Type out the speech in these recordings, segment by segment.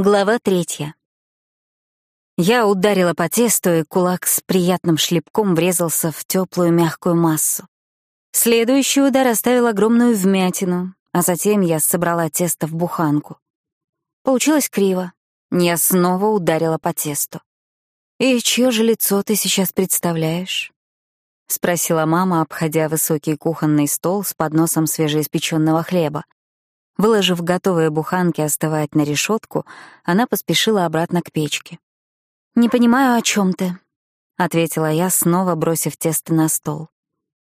Глава третья. Я ударила по тесту, и кулак с приятным шлепком врезался в теплую мягкую массу. Следующий удар оставил огромную вмятину, а затем я собрала тесто в буханку. Получилось криво. Я снова ударила по тесту. «И чье же лицо ты сейчас представляешь?» — спросила мама, обходя высокий кухонный стол с подносом свежеиспеченного хлеба. Выложив готовые буханки остывать на решетку, она поспешила обратно к печке. «Не понимаю, о чем ты», — ответила я, снова бросив тесто на стол.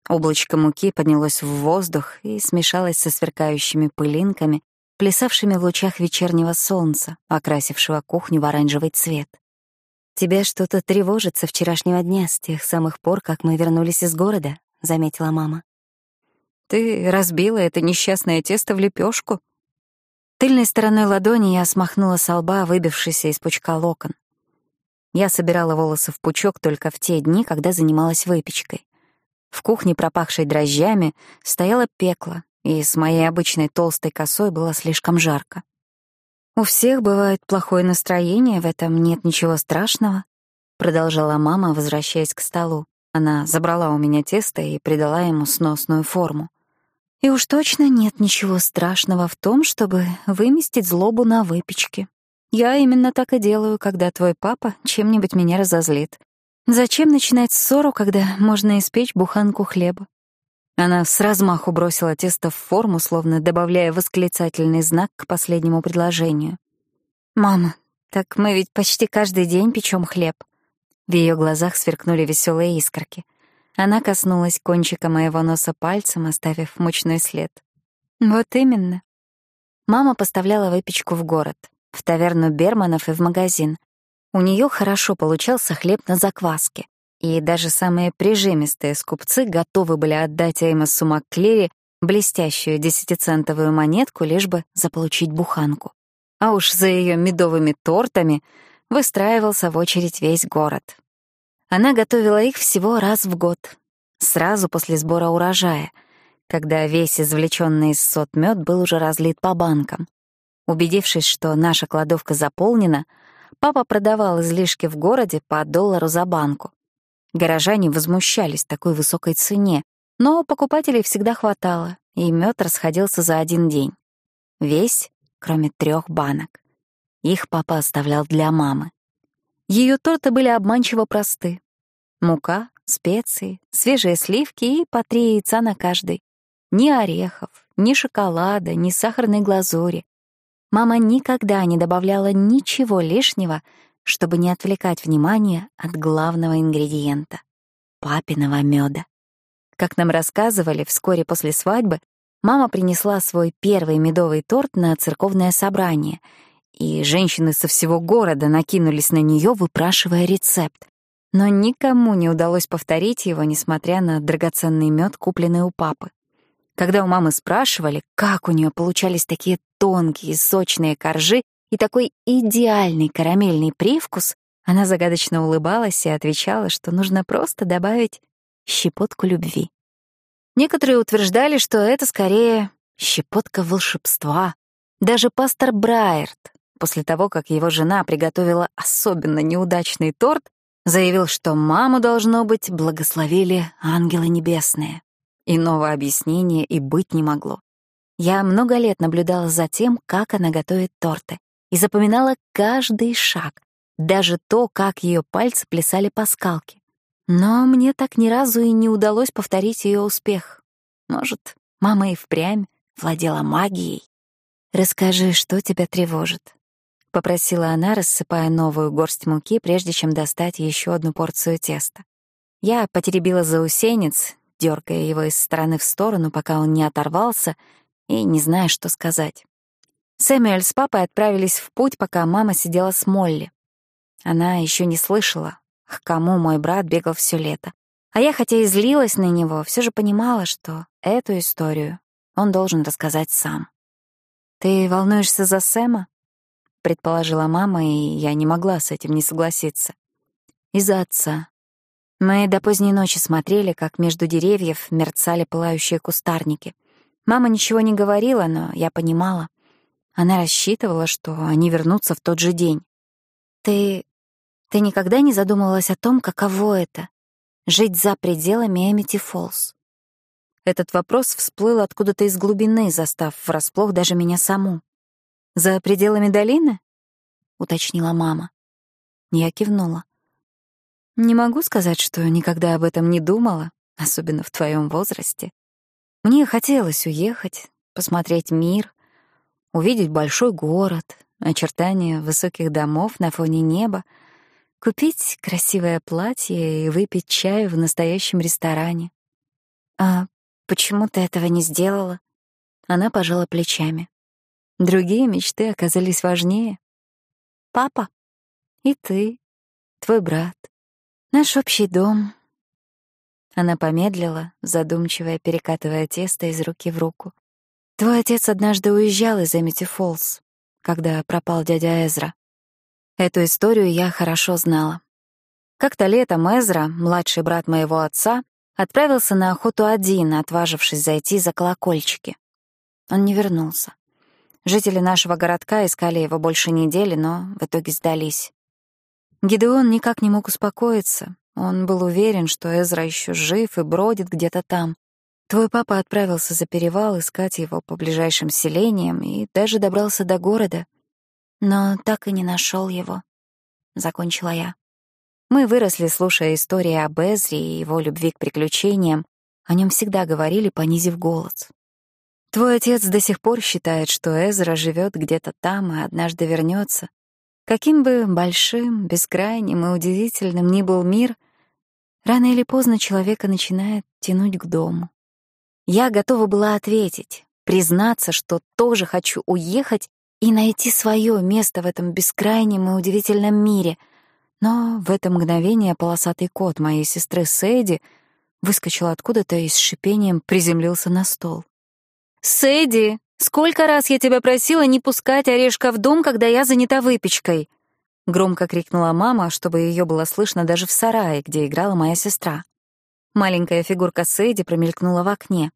Облачко муки поднялось в воздух и смешалось со сверкающими пылинками, плясавшими в лучах вечернего солнца, окрасившего кухню в оранжевый цвет. «Тебя что-то тревожит со вчерашнего дня, с тех самых пор, как мы вернулись из города», — заметила мама. Ты разбила это несчастное тесто в лепешку. Тыльной стороной ладони я смахнула со лба выбившийся из пучка локон. Я собирала волосы в пучок только в те дни, когда занималась выпечкой. В кухне, пропахшей дрожжами, стояло пекло, и с моей обычной толстой косой было слишком жарко. «У всех бывает плохое настроение, в этом нет ничего страшного», — продолжала мама, возвращаясь к столу. Она забрала у меня тесто и придала ему сносную форму. И уж точно нет ничего страшного в том, чтобы выместить злобу на выпечке. Я именно так и делаю, когда твой папа чем-нибудь меня разозлит. Зачем начинать ссору, когда можно испечь буханку хлеба? Она с размаху бросила тесто в форму, словно добавляя восклицательный знак к последнему предложению. «Мама, так мы ведь почти каждый день печем хлеб». В ее глазах сверкнули веселые искорки — она коснулась кончика моего носа пальцем, оставив мучной след. Вот именно. Мама поставляла выпечку в город, в таверну Берманов и в магазин. У нее хорошо получался хлеб на закваске, и даже самые прижимистые скупцы готовы были отдать Эймосу МакКлери блестящую десятицентовую монетку, лишь бы заполучить буханку. А уж за ее медовыми тортами выстраивался в очередь весь город. Она готовила их всего раз в год, сразу после сбора урожая, когда весь извлеченный из сот мед был уже разлит по банкам. Убедившись, что наша кладовка заполнена, папа продавал излишки в городе по доллару за банку. Горожане возмущались такой высокой цене, но покупателей всегда хватало, и мед расходился за один день. Весь, кроме трех банок. Их папа оставлял для мамы. Ее торты были обманчиво просты. Мука, специи, свежие сливки и по три яйца на каждый. Ни орехов, ни шоколада, ни сахарной глазури. Мама никогда не добавляла ничего лишнего, чтобы не отвлекать внимание от главного ингредиента — папиного меда. Как нам рассказывали, вскоре после свадьбы мама принесла свой первый медовый торт на церковное собрание — и женщины со всего города накинулись на нее, выпрашивая рецепт. Но никому не удалось повторить его, несмотря на драгоценный мед, купленный у папы. Когда у мамы спрашивали, как у нее получались такие тонкие, сочные коржи и такой идеальный карамельный привкус, она загадочно улыбалась и отвечала, что нужно просто добавить щепотку любви. Некоторые утверждали, что это скорее щепотка волшебства. Даже пастор Брайерт, после того, как его жена приготовила особенно неудачный торт, заявил, что маму, должно быть, благословили ангелы небесные. Иного объяснения и быть не могло. Я много лет наблюдала за тем, как она готовит торты, и запоминала каждый шаг, даже то, как ее пальцы плясали по скалке. Но мне так ни разу и не удалось повторить ее успех. Может, мама и впрямь владела магией. «Расскажи, что тебя тревожит?» — попросила она, рассыпая новую горсть муки, прежде чем достать еще одну порцию теста. Я потеребила заусенец, дергая его из стороны в сторону, пока он не оторвался, и не зная, что сказать. Сэмюэль с папой отправились в путь, пока мама сидела с Молли. Она еще не слышала, к кому мой брат бегал все лето. А я, хотя и злилась на него, все же понимала, что эту историю он должен рассказать сам. «Ты волнуешься за Сэма?» — предположила мама, и я не могла с этим не согласиться. «Из-за отца. Мы до поздней ночи смотрели, как между деревьев мерцали пылающие кустарники. Мама ничего не говорила, но я понимала. Она рассчитывала, что они вернутся в тот же день. «Ты... ты никогда не задумывалась о том, каково это — жить за пределами Эмити Фолс?» Этот вопрос всплыл откуда-то из глубины, застав врасплох даже меня саму. «За пределами долины?» — уточнила мама. Я кивнула. «Не могу сказать, что никогда об этом не думала, особенно в твоем возрасте. Мне хотелось уехать, посмотреть мир, увидеть большой город, очертания высоких домов на фоне неба, купить красивое платье и выпить чай в настоящем ресторане. А почему ты этого не сделала? Она пожала плечами. Другие мечты оказались важнее. Папа и ты, твой брат, наш общий дом, она помедлила, задумчиво перекатывая тесто из руки в руку. «Твой отец однажды уезжал из Эмити Фолс, когда пропал дядя Эзра. Эту историю я хорошо знала. Как-то летом Эзра, младший брат моего отца, отправился на охоту один, отважившись зайти за колокольчики. Он не вернулся. Жители нашего городка искали его больше недели, но в итоге сдались. Гидеон никак не мог успокоиться, он был уверен, что Эзра еще жив и бродит где-то там. Твой папа отправился за перевал искать его по ближайшим селениям и даже добрался до города, но так и не нашел его. Закончила я. Мы выросли, слушая истории об Эзре и его любви к приключениям. О нем всегда говорили, понизив голос. Твой отец до сих пор считает, что Эзра живет где-то там и однажды вернется. Каким бы большим, бескрайним и удивительным ни был мир — Рано или поздно человека начинает тянуть к дому. Я готова была ответить, признаться, что тоже хочу уехать и найти свое место в этом бескрайнем и удивительном мире. Но в это мгновение полосатый кот моей сестры Сэйди выскочил откуда-то и с шипением приземлился на стол. «Сэйди, сколько раз я тебя просила не пускать орешка в дом, когда я занята выпечкой?» Громко крикнула мама, чтобы ее было слышно даже в сарае, где играла моя сестра. Маленькая фигурка Сэйди промелькнула в окне.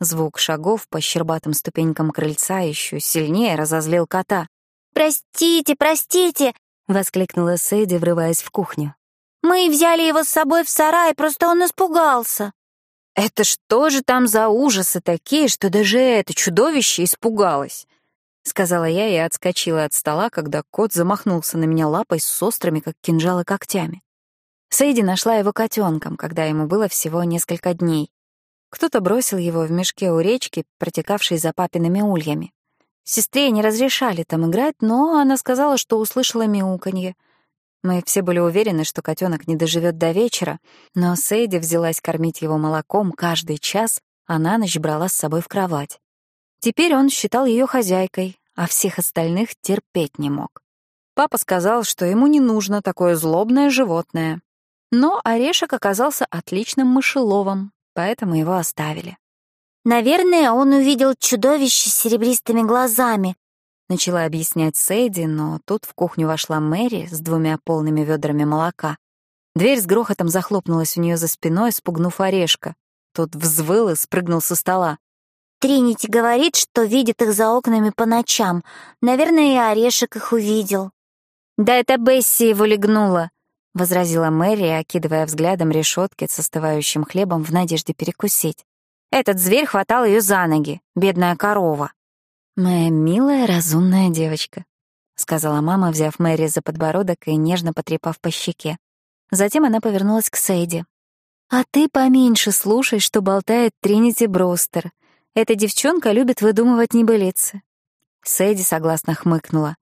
Звук шагов по щербатым ступенькам крыльца еще сильнее разозлил кота. «Простите, простите!» — воскликнула Сэйди, врываясь в кухню. «Мы взяли его с собой в сарай, просто он испугался». «Это что же там за ужасы такие, что даже это чудовище испугалось?» — сказала я и отскочила от стола, когда кот замахнулся на меня лапой с острыми, как кинжалы, когтями. Сейди нашла его котенком, когда ему было всего несколько дней. Кто-то бросил его в мешке у речки, протекавшей за папиными ульями. Сестре не разрешали там играть, но она сказала, что услышала мяуканье. Мы все были уверены, что котенок не доживет до вечера, но Сейди взялась кормить его молоком каждый час, а на ночь брала с собой в кровать. Теперь он считал ее хозяйкой, а всех остальных терпеть не мог. Папа сказал, что ему не нужно такое злобное животное. Но орешек оказался отличным мышеловом, поэтому его оставили. «Наверное, он увидел чудовище с серебристыми глазами», — начала объяснять Сейди, но тут в кухню вошла Мэри с двумя полными ведрами молока. Дверь с грохотом захлопнулась у нее за спиной, спугнув орешка. Тот взвыл и спрыгнул со стола. Тринити говорит, что видит их за окнами по ночам. Наверное, и Орешек их увидел. «Да это Бесси его легнула», — возразила Мэри, окидывая взглядом решетки с остывающим хлебом в надежде перекусить. «Этот зверь хватал ее за ноги, бедная корова». «Моя милая, разумная девочка», — сказала мама, взяв Мэри за подбородок и нежно потрепав по щеке. Затем она повернулась к Сейди. «А ты поменьше слушай, что болтает Тринити Брустер. Эта девчонка любит выдумывать небылицы». Сэдди согласно хмыкнула.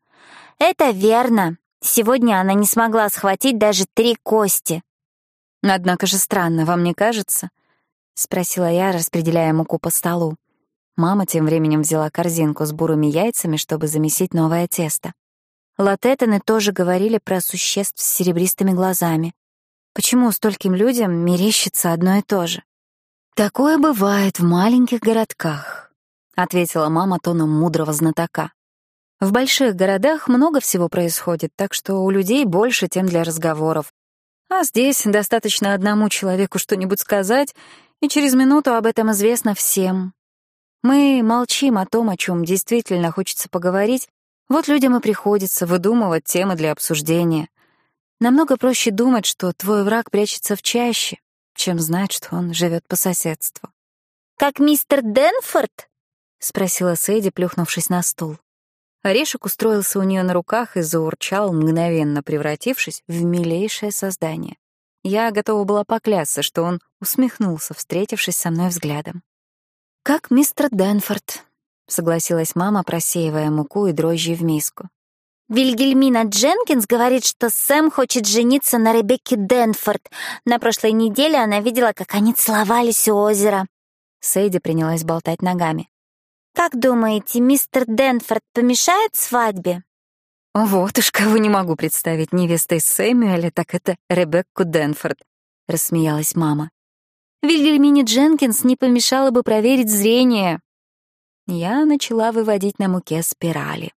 «Это верно. Сегодня она не смогла схватить даже три кости». «Однако же странно, вам не кажется?» — спросила я, распределяя муку по столу. Мама тем временем взяла корзинку с бурыми яйцами, чтобы замесить новое тесто. Латетаны тоже говорили про существ с серебристыми глазами. Почему стольким людям мерещится одно и то же? «Такое бывает в маленьких городках», — ответила мама тоном мудрого знатока. «В больших городах много всего происходит, так что у людей больше тем для разговоров. А здесь достаточно одному человеку что-нибудь сказать, и через минуту об этом известно всем. Мы молчим о том, о чем действительно хочется поговорить, вот людям и приходится выдумывать темы для обсуждения. Намного проще думать, что твой враг прячется в чаще, чем знать, что он живет по соседству. «Как мистер Денфорд?» — спросила Сэйди, плюхнувшись на стул. Орешек устроился у нее на руках и заурчал, мгновенно превратившись в милейшее создание. Я готова была поклясться, что он усмехнулся, встретившись со мной взглядом. «Как мистер Денфорд», — согласилась мама, просеивая муку и дрожжи в миску. Вильгельмина Дженкинс говорит, что Сэм хочет жениться на Ребекке Денфорд. На прошлой неделе она видела, как они целовались у озера. Сейди принялась болтать ногами. «Как думаете, мистер Денфорд помешает свадьбе?» «Вот уж кого не могу представить невестой Сэмюэля, так это Ребекку Денфорд», — рассмеялась мама. «Вильгельмине Дженкинс не помешало бы проверить зрение». Я начала выводить на муке спирали.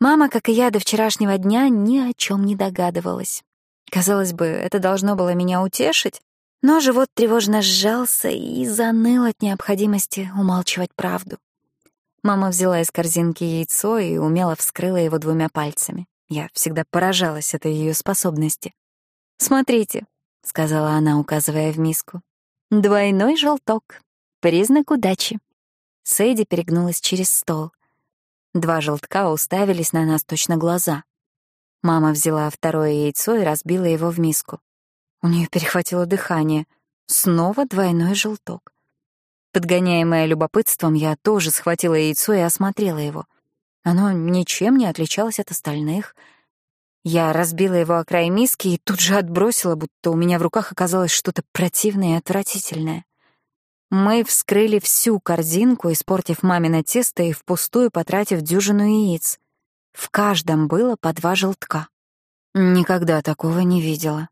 Мама, как и я до вчерашнего дня, ни о чем не догадывалась. Казалось бы, это должно было меня утешить, но живот тревожно сжался и заныл от необходимости умалчивать правду. Мама взяла из корзинки яйцо и умело вскрыла его двумя пальцами. Я всегда поражалась этой ее способности. «Смотрите», — сказала она, указывая в миску. «Двойной желток. Признак удачи». Сэйди перегнулась через стол. Два желтка уставились на нас точно глаза. Мама взяла второе яйцо и разбила его в миску. У нее перехватило дыхание. Снова двойной желток. Подгоняемая любопытством, я тоже схватила яйцо и осмотрела его. Оно ничем не отличалось от остальных. Я разбила его о край миски и тут же отбросила, будто у меня в руках оказалось что-то противное и отвратительное. Мы вскрыли всю корзинку, испортив мамино тесто и впустую потратив дюжину яиц. В каждом было по два желтка. Никогда такого не видела.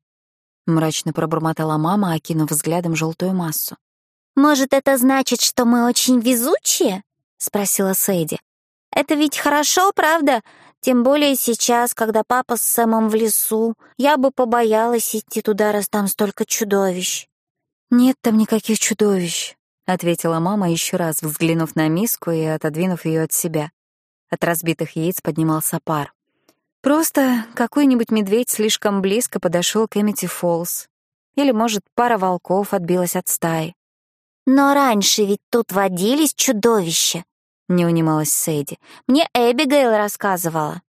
Мрачно пробормотала мама, окинув взглядом желтую массу. «Может, это значит, что мы очень везучие?» — спросила Сэйди. «Это ведь хорошо, правда? Тем более сейчас, когда папа с Сэмом в лесу. Я бы побоялась идти туда, раз там столько чудовищ». «Нет там никаких чудовищ», — ответила мама, еще раз взглянув на миску и отодвинув ее от себя. От разбитых яиц поднимался пар. Просто какой-нибудь медведь слишком близко подошел к Эмити Фолс. Или, может, пара волков отбилась от стаи. «Но раньше ведь тут водились чудовища», — не унималась Сэйди. «Мне Эбигейл рассказывала».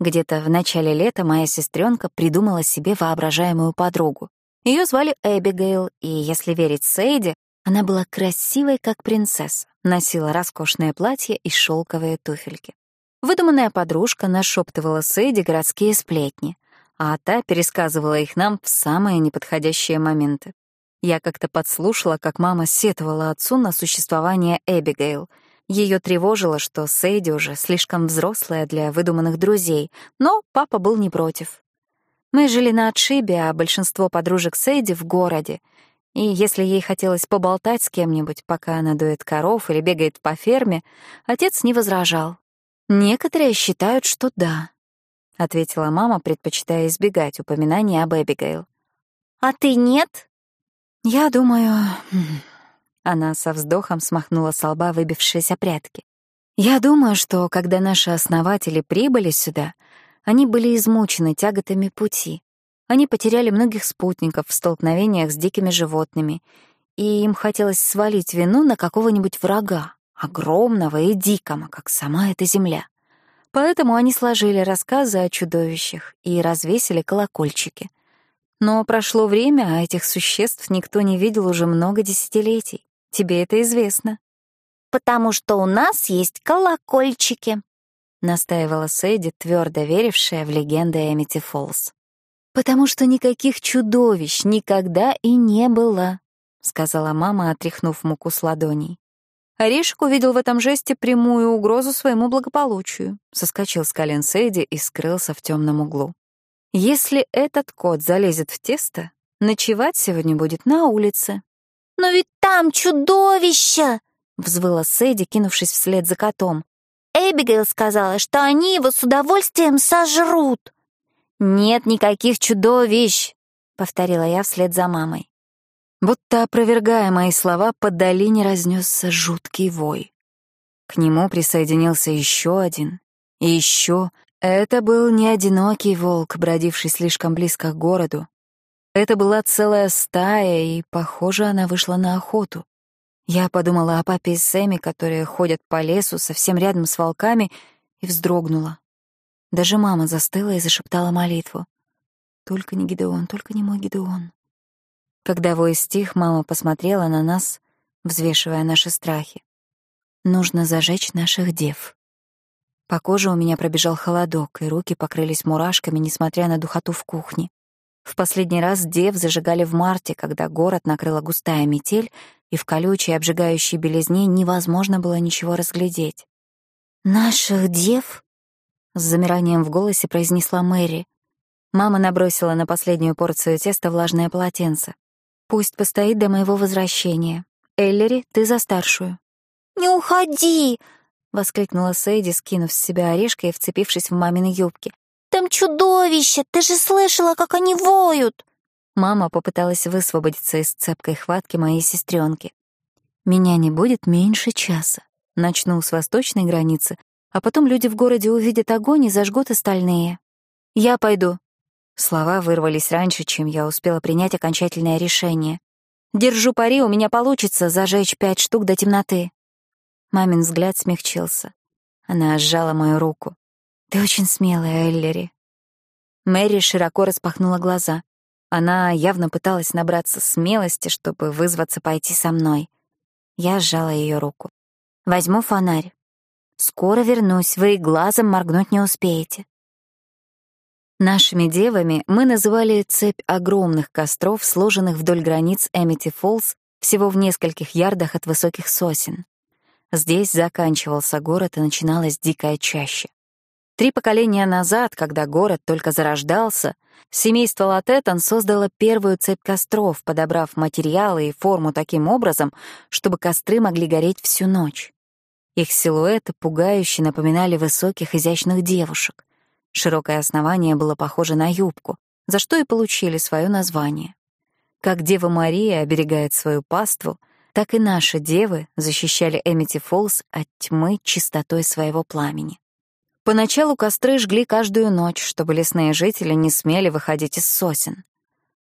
Где-то в начале лета моя сестренка придумала себе воображаемую подругу. Ее звали Эбигейл, и, если верить Сейди, она была красивой, как принцесса, носила роскошное платье и шелковые туфельки. Выдуманная подружка нашептывала Сейди городские сплетни, а та пересказывала их нам в самые неподходящие моменты. Я как-то подслушала, как мама сетовала отцу на существование Эбигейл. Ее тревожило, что Сейди уже слишком взрослая для выдуманных друзей, но папа был не против. Мы жили на отшибе, а большинство подружек Сейди в городе. И если ей хотелось поболтать с кем-нибудь, пока она дует коров или бегает по ферме, отец не возражал. «Некоторые считают, что да», — ответила мама, предпочитая избегать упоминаний об Эбигейл. «А ты нет?» «Я думаю...» Она со вздохом смахнула с лба выбившиеся прятки. «Я думаю, что когда наши основатели прибыли сюда, они были измучены тяготами пути. Они потеряли многих спутников в столкновениях с дикими животными, и им хотелось свалить вину на какого-нибудь врага, огромного и дикого, как сама эта земля. Поэтому они сложили рассказы о чудовищах и развесили колокольчики. Но прошло время, а этих существ никто не видел уже много десятилетий. Тебе это известно. «Потому что у нас есть колокольчики», — настаивала Сэйди, твердо верившая в легенды Эмити Фолс. «Потому что никаких чудовищ никогда и не было», — сказала мама, отряхнув муку с ладоней. Орешек увидел в этом жесте прямую угрозу своему благополучию, соскочил с колен Сэйди и скрылся в темном углу. «Если этот кот залезет в тесто, ночевать сегодня будет на улице». «Но ведь там чудовище!» — взвыла Сэйди, кинувшись вслед за котом. Эбигейл сказала, что они его с удовольствием сожрут. «Нет никаких чудовищ», — повторила я вслед за мамой. Будто опровергая мои слова, по долине разнесся жуткий вой. К нему присоединился еще один. И еще. Это был не одинокий волк, бродивший слишком близко к городу. Это была целая стая, и, похоже, она вышла на охоту. Я подумала о папе и Сэме, которые ходят по лесу совсем рядом с волками, и вздрогнула. Даже мама застыла и зашептала молитву. «Только не Гидеон, только не мой Гидеон». Когда вой стих, мама посмотрела на нас, взвешивая наши страхи. «Нужно зажечь наших дев». По коже у меня пробежал холодок, и руки покрылись мурашками, несмотря на духоту в кухне. В последний раз дев зажигали в марте, когда город накрыла густая метель, и в колючей обжигающей белизне невозможно было ничего разглядеть. «Наших дев?» — с замиранием в голосе произнесла Мэри. Мама набросила на последнюю порцию теста влажное полотенце. «Пусть постоит до моего возвращения. Эллери, ты за старшую». «Не уходи!» — воскликнула Сэйди, скинув с себя орешка и вцепившись в мамины юбки. «Там чудовище! Ты же слышала, как они воют!» Мама попыталась высвободиться из цепкой хватки моей сестренки. «Меня не будет меньше часа. Начну с восточной границы, а потом люди в городе увидят огонь и зажгут остальные. Я пойду». Слова вырвались раньше, чем я успела принять окончательное решение. «Держу пари, у меня получится зажечь пять штук до темноты». Мамин взгляд смягчился. Она сжала мою руку. «Ты очень смелая, Эллери». Мэри широко распахнула глаза. Она явно пыталась набраться смелости, чтобы вызваться пойти со мной. Я сжала ее руку. «Возьму фонарь. Скоро вернусь, вы и глазом моргнуть не успеете». Нашими девами мы называли цепь огромных костров, сложенных вдоль границ Эмити Фоллс, всего в нескольких ярдах от высоких сосен. Здесь заканчивался город и начиналась дикая чаща. Три поколения назад, когда город только зарождался, семейство Латетон создало первую цепь костров, подобрав материалы и форму таким образом, чтобы костры могли гореть всю ночь. Их силуэты пугающе напоминали высоких изящных девушек. Широкое основание было похоже на юбку, за что и получили свое название. Как Дева Мария оберегает свою паству, так и наши девы защищали Эмити Фолс от тьмы чистотой своего пламени. Поначалу костры жгли каждую ночь, чтобы лесные жители не смели выходить из сосен.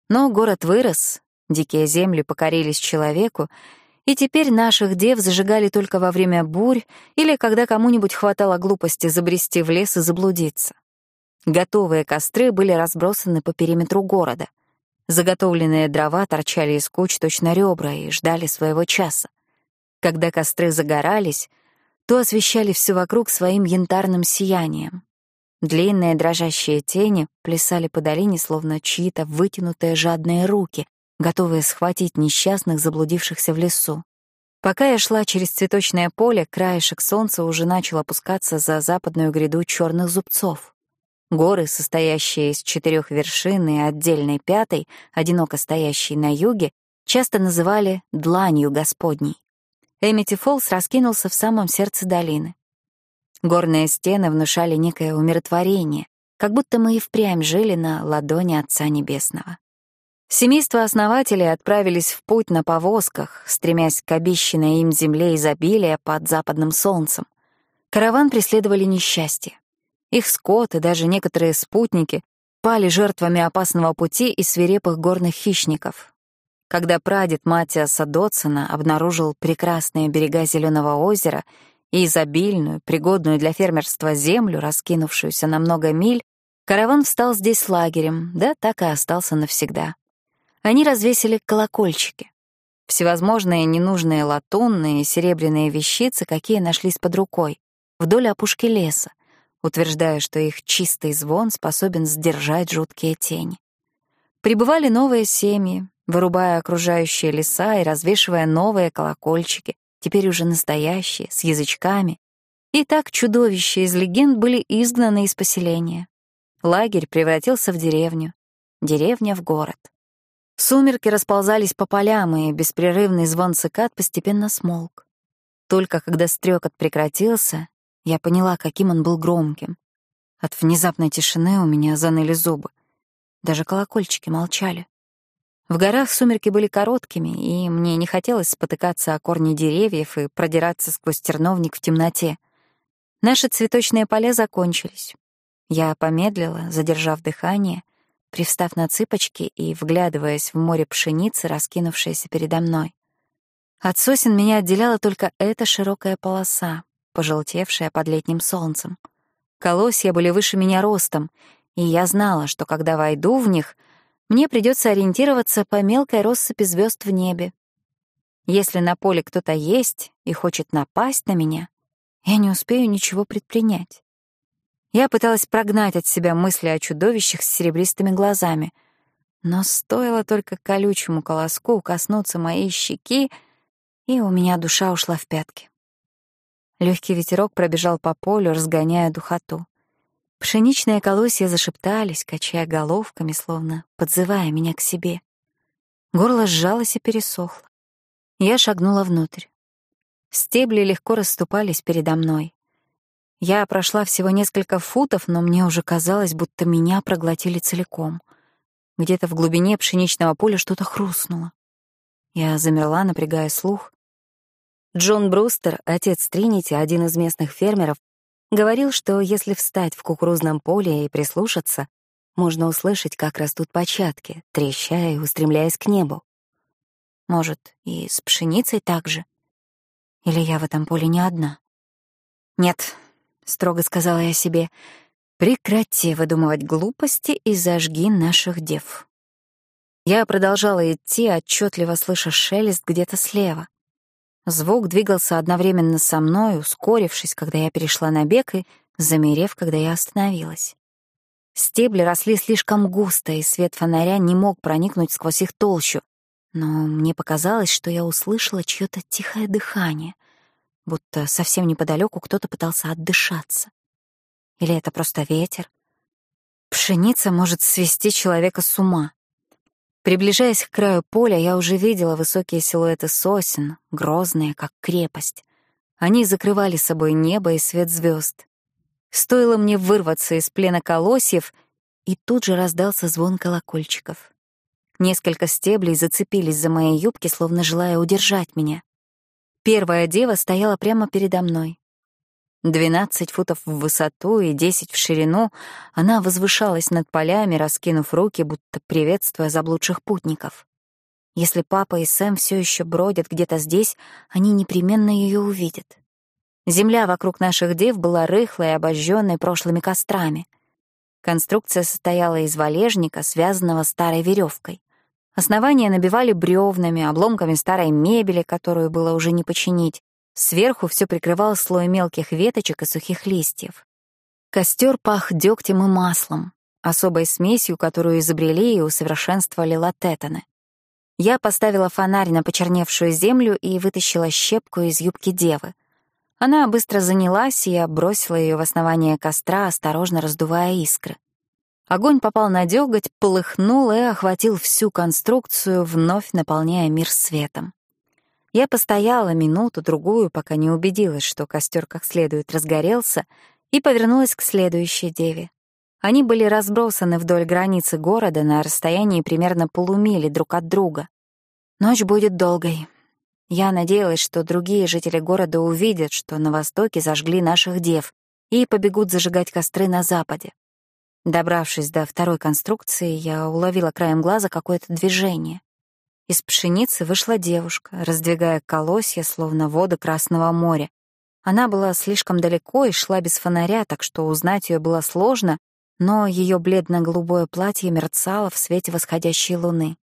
Но город вырос, дикие земли покорились человеку, и теперь наших дев зажигали только во время бурь или когда кому-нибудь хватало глупости забрести в лес и заблудиться. Готовые костры были разбросаны по периметру города — Заготовленные дрова торчали из куч точно ребра и ждали своего часа. Когда костры загорались, то освещали все вокруг своим янтарным сиянием. Длинные дрожащие тени плясали по долине, словно чьи-то вытянутые жадные руки, готовые схватить несчастных, заблудившихся в лесу. Пока я шла через цветочное поле, краешек солнца уже начал опускаться за западную гряду черных зубцов. Горы, состоящие из четырех вершин и отдельной пятой, одиноко стоящей на юге, часто называли «дланью Господней». Эмити Фолс раскинулся в самом сердце долины. Горные стены внушали некое умиротворение, как будто мы и впрямь жили на ладони Отца Небесного. Семейство основателей отправились в путь на повозках, стремясь к обещанной им земле изобилия под западным солнцем. Караван преследовали несчастье. Их скот и даже некоторые спутники пали жертвами опасного пути и свирепых горных хищников. Когда прадед Матиаса Дотсона обнаружил прекрасные берега Зеленого озера и изобильную, пригодную для фермерства землю, раскинувшуюся на много миль, караван встал здесь лагерем, да так и остался навсегда. Они развесили колокольчики. Всевозможные ненужные латунные и серебряные вещицы, какие нашлись под рукой, вдоль опушки леса, утверждая, что их чистый звон способен сдержать жуткие тени. Прибывали новые семьи, вырубая окружающие леса и развешивая новые колокольчики, теперь уже настоящие, с язычками. И так чудовища из легенд были изгнаны из поселения. Лагерь превратился в деревню, деревня в город. Сумерки расползались по полям, и беспрерывный звон цикад постепенно смолк. Только когда стрекот прекратился, я поняла, каким он был громким. От внезапной тишины у меня заныли зубы. Даже колокольчики молчали. В горах сумерки были короткими, и мне не хотелось спотыкаться о корни деревьев и продираться сквозь терновник в темноте. Наши цветочные поля закончились. Я помедлила, задержав дыхание, привстав на цыпочки и вглядываясь в море пшеницы, раскинувшееся передо мной. От сосен меня отделяла только эта широкая полоса, пожелтевшая под летним солнцем. Колосья были выше меня ростом, и я знала, что когда войду в них, мне придется ориентироваться по мелкой россыпи звезд в небе. Если на поле кто-то есть и хочет напасть на меня, я не успею ничего предпринять. Я пыталась прогнать от себя мысли о чудовищах с серебристыми глазами, но стоило только колючему колоску коснуться моей щеки, и у меня душа ушла в пятки. Легкий ветерок пробежал по полю, разгоняя духоту. Пшеничные колосья зашептались, качая головками, словно подзывая меня к себе. Горло сжалось и пересохло. Я шагнула внутрь. Стебли легко расступались передо мной. Я прошла всего несколько футов, но мне уже казалось, будто меня проглотили целиком. Где-то в глубине пшеничного поля что-то хрустнуло. Я замерла, напрягая слух. Джон Брустер, отец Тринити, один из местных фермеров, Говорил, что если встать в кукурузном поле и прислушаться, можно услышать, как растут початки, трещая и устремляясь к небу. Может, и с пшеницей так же? Или я в этом поле не одна? Нет, — строго сказала я себе, — прекрати выдумывать глупости и зажги наших дев. Я продолжала идти, отчетливо слыша шелест где-то слева. Звук двигался одновременно со мной, ускорившись, когда я перешла на бег, и замерев, когда я остановилась. Стебли росли слишком густо, и свет фонаря не мог проникнуть сквозь их толщу, но мне показалось, что я услышала чьё-то тихое дыхание, будто совсем неподалеку кто-то пытался отдышаться. Или это просто ветер? Пшеница может свести человека с ума. Приближаясь к краю поля, я уже видела высокие силуэты сосен, грозные, как крепость. Они закрывали собой небо и свет звезд. Стоило мне вырваться из плена колосьев, и тут же раздался звон колокольчиков. Несколько стеблей зацепились за мои юбки, словно желая удержать меня. Первая дева стояла прямо передо мной. Двенадцать футов в высоту и десять в ширину, она возвышалась над полями, раскинув руки, будто приветствуя заблудших путников. Если папа и Сэм все еще бродят где-то здесь, они непременно ее увидят. Земля вокруг наших дев была рыхлой и обожженной прошлыми кострами. Конструкция состояла из валежника, связанного старой веревкой. Основания набивали бревнами, обломками старой мебели, которую было уже не починить, Сверху все прикрывал слой мелких веточек и сухих листьев. Костер пах дегтем и маслом, особой смесью, которую изобрели и усовершенствовали латетаны. Я поставила фонарь на почерневшую землю и вытащила щепку из юбки девы. Она быстро занялась, и я бросила ее в основание костра, осторожно раздувая искры. Огонь попал на дёготь, полыхнул и охватил всю конструкцию, вновь наполняя мир светом. Я постояла минуту-другую, пока не убедилась, что костер как следует разгорелся, и повернулась к следующей деве. Они были разбросаны вдоль границы города на расстоянии примерно полумили друг от друга. Ночь будет долгой. Я надеялась, что другие жители города увидят, что на востоке зажгли наших дев, и побегут зажигать костры на западе. Добравшись до второй конструкции, я уловила краем глаза какое-то движение. Из пшеницы вышла девушка, раздвигая колосья, словно воды Красного моря. Она была слишком далеко и шла без фонаря, так что узнать ее было сложно, но ее бледно-голубое платье мерцало в свете восходящей луны.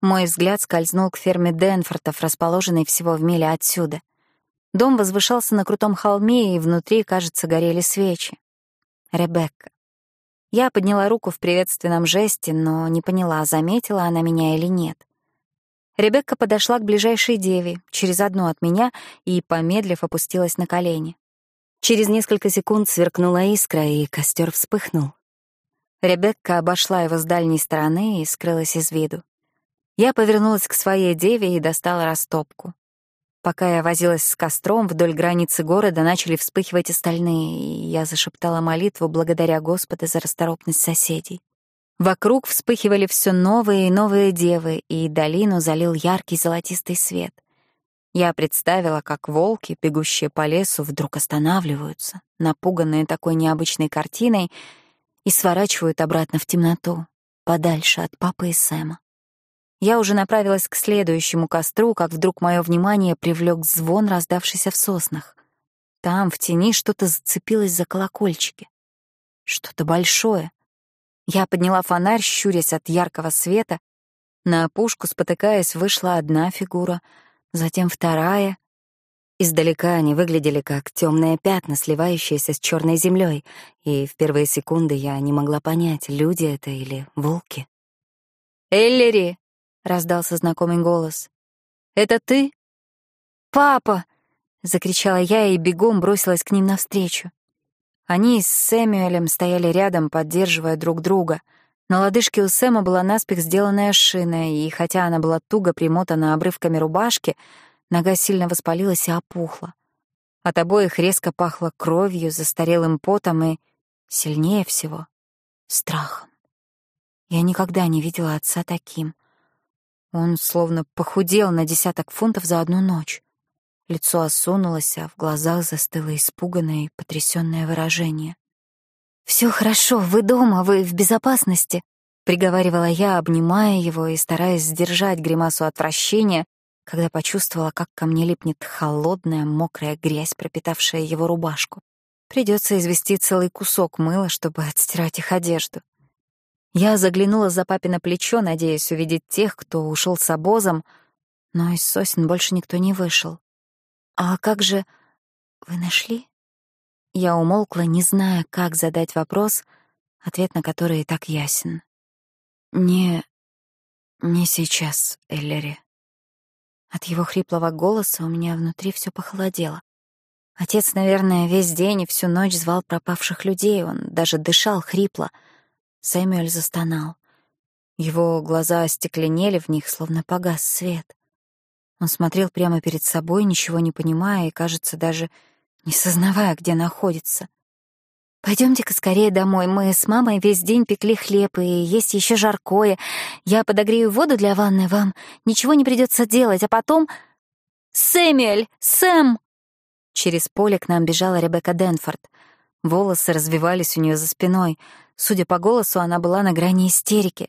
Мой взгляд скользнул к ферме Денфортов, расположенной всего в миле отсюда. Дом возвышался на крутом холме, и внутри, кажется, горели свечи. Ребекка. Я подняла руку в приветственном жесте, но не поняла, заметила она меня или нет. Ребекка подошла к ближайшей деве, через одну от меня, и, помедлив, опустилась на колени. Через несколько секунд сверкнула искра, и костер вспыхнул. Ребекка обошла его с дальней стороны и скрылась из виду. Я повернулась к своей деве и достала растопку. Пока я возилась с костром, вдоль границы города начали вспыхивать остальные, и я зашептала молитву благодаря Господа за расторопность соседей. Вокруг вспыхивали все новые и новые девы, и долину залил яркий золотистый свет. Я представила, как волки, бегущие по лесу, вдруг останавливаются, напуганные такой необычной картиной, и сворачивают обратно в темноту, подальше от папы и Сэма. Я уже направилась к следующему костру, как вдруг мое внимание привлек звон, раздавшийся в соснах. Там, в тени, что-то зацепилось за колокольчики. Что-то большое. Я подняла фонарь, щурясь от яркого света. На опушку, спотыкаясь, вышла одна фигура, затем вторая. Издалека они выглядели как темные пятна, сливающиеся с черной землей, и в первые секунды я не могла понять, люди это или волки. «Эллери!» — раздался знакомый голос. «Это ты?» «Папа!» — закричала я и бегом бросилась к ним навстречу. Они с Сэмюэлем стояли рядом, поддерживая друг друга. На лодыжке у Сэма была наспех сделанная шина, и хотя она была туго примотана обрывками рубашки, нога сильно воспалилась и опухла. От обоих резко пахло кровью, застарелым потом и, сильнее всего, страхом. Я никогда не видела отца таким. Он словно похудел на десяток фунтов за одну ночь. Лицо осунулось, а в глазах застыло испуганное и потрясённое выражение. «Всё хорошо, вы дома, вы в безопасности», — приговаривала я, обнимая его и стараясь сдержать гримасу отвращения, когда почувствовала, как ко мне липнет холодная, мокрая грязь, пропитавшая его рубашку. Придётся извести целый кусок мыла, чтобы отстирать их одежду. Я заглянула за папино плечо, надеясь увидеть тех, кто ушёл с обозом, но из сосен больше никто не вышел. «А как же... Вы нашли?» Я умолкла, не зная, как задать вопрос, ответ на который и так ясен. «Не... не сейчас, Эллери». От его хриплого голоса у меня внутри все похолодело. Отец, наверное, весь день и всю ночь звал пропавших людей, он даже дышал хрипло. Сэмюэль застонал. Его глаза остекленели в них, словно погас свет. Он смотрел прямо перед собой, ничего не понимая и, кажется, даже не сознавая, где находится. Пойдемте-ка скорее домой. Мы с мамой весь день пекли хлеб, и есть еще жаркое. Я подогрею воду для ванны, вам ничего не придется делать, а потом... Сэмюэль! Сэм!» Через поле к нам бежала Ребекка Денфорд. Волосы развивались у нее за спиной. Судя по голосу, она была на грани истерики.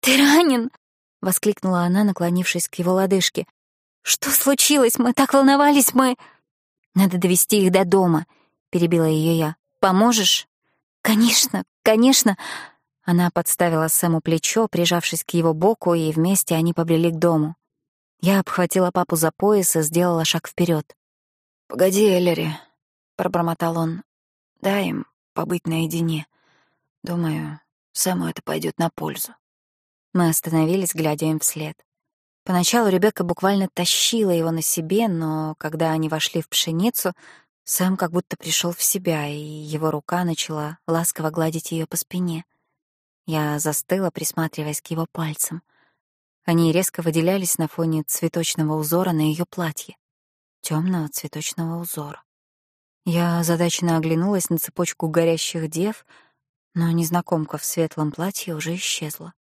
«Ты ранен!» — воскликнула она, наклонившись к его лодыжке. «Что случилось? Мы так волновались, мы...» «Надо довести их до дома», — перебила ее я. «Поможешь?» «Конечно, конечно». Она подставила Сэму плечо, прижавшись к его боку, и вместе они побрели к дому. Я обхватила папу за пояс и сделала шаг вперед. «Погоди, Эллери», — пробормотал он. «Дай им побыть наедине. Думаю, Сэму это пойдет на пользу». Мы остановились, глядя им вслед. Поначалу Ребекка буквально тащила его на себе, но когда они вошли в пшеницу, сам как будто пришел в себя, и его рука начала ласково гладить ее по спине. Я застыла, присматриваясь к его пальцам. Они резко выделялись на фоне цветочного узора на ее платье. темного цветочного узора. Я озадаченно оглянулась на цепочку горящих дев, но незнакомка в светлом платье уже исчезла.